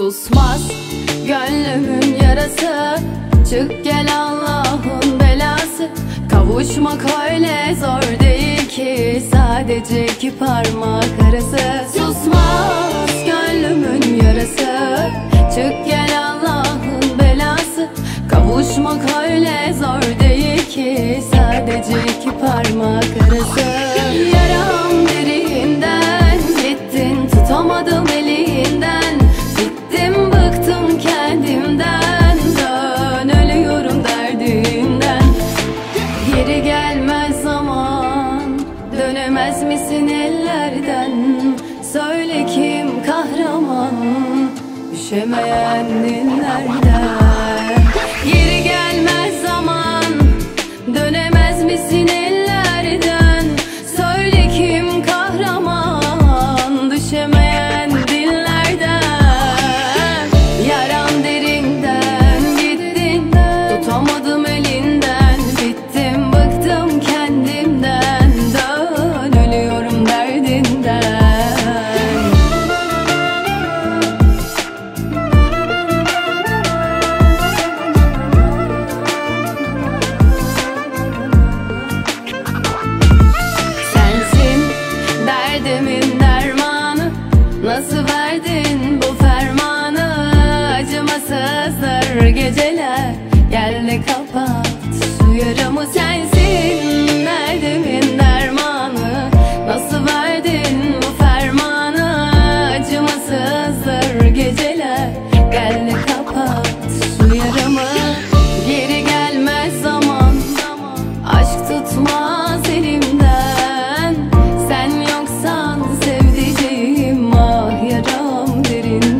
Susmaz. Gönlümün yarası. Çık gel Allah'ın belası. Kavuşmak öyle zor değil ki. Sadece iki parmak arası. Susmaz gönlümün yarası. Çık gel Allah'ın belası. Kavuşmak öyle zor değil ki. Sadece iki parmak arası. Vazgeçmez misin ellerden? Söyle kim kahraman? Üşemeyen dinlerden. Nasıl verdin bu fermanı acımasızdır geceler. gözlerin